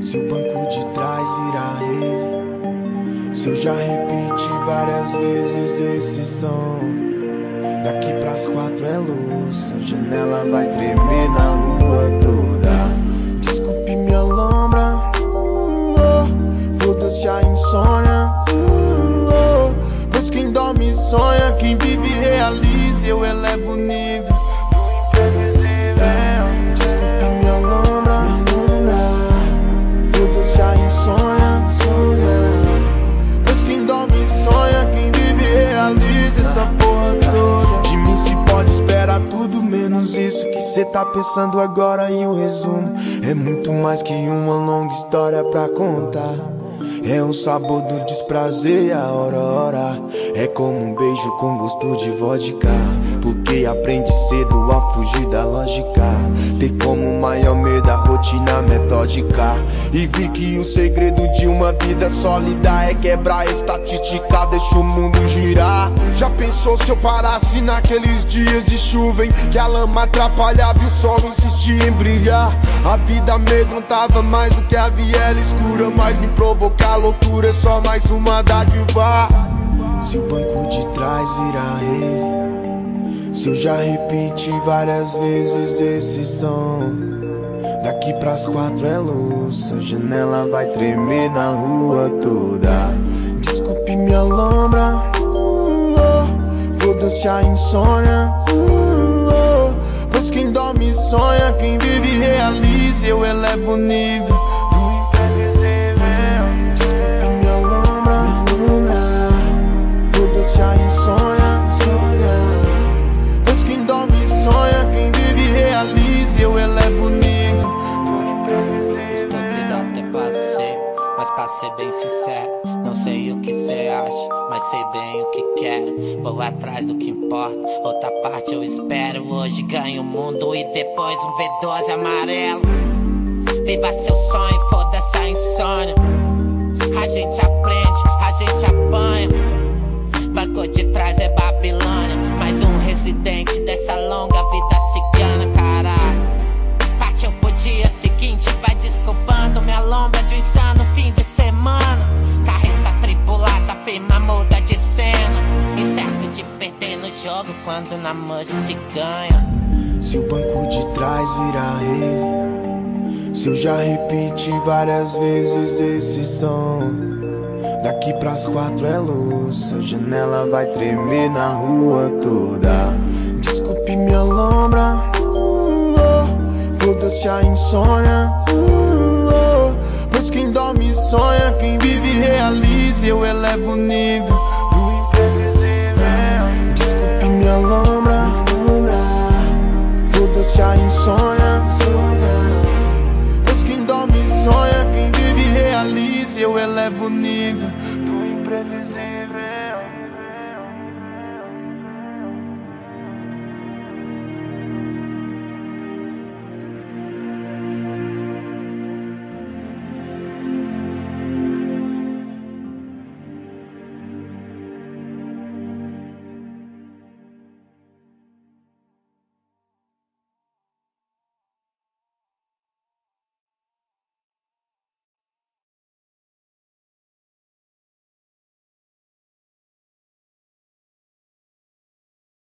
Se o banco de trás virar rave, se eu já repeti várias vezes esse som. Daqui pras quatro é luz, a janela vai tremer na rua toda. Desculpe minha lombra, uh, foda-se a insônia. Uh, oh, pois quem dorme sonha, quem vive realiza, eu elevo o nível. Isso que cê tá pensando agora em um resumo. É muito mais que uma longa história pra contar. É o sabor do desprazer e a hora, É como um beijo com gosto de vodka. Porque aprende cedo a fugir da lógica. Ter como maior medo a rotina metódica. E vi que o segredo de uma vida sólida é quebrar a estatística, deixa o mundo girar. Já pensou se eu parasse naqueles dias de chuva em que a lama atrapalhava e o sol insistia em brilhar? A vida amedrontava mais do que a viela escura, mas me provocar loucura é só mais uma dádiva. Se o banco de trás virar rei, se eu já repeti várias vezes esse som. Daqui pras quatro é luz, a janela vai tremer na rua toda. Desculpe minha lombra, uh, oh, foda-se insônia. Uh, oh, pois quem dorme sonha, quem vive realiza, eu elevo o nível. Ser bem sincero, não sei o que cê acha, mas sei bem o que quero. Vou atrás do que importa, outra parte eu espero. Hoje ganho o mundo e depois um V12 amarelo. Viva seu sonho, foda-se a insônia. A gente aprende, a gente apanha. Jogo quando na manja se ganha. Se o banco de trás virar rei, se eu já repeti várias vezes esse som. Daqui pras quatro é luz, a janela vai tremer na rua toda. Desculpe minha lombra, uh, oh, foda-se a insônia. Uh, oh, pois quem dorme sonha, quem vive realiza, eu elevo o nível elevo o nível do imprevisível.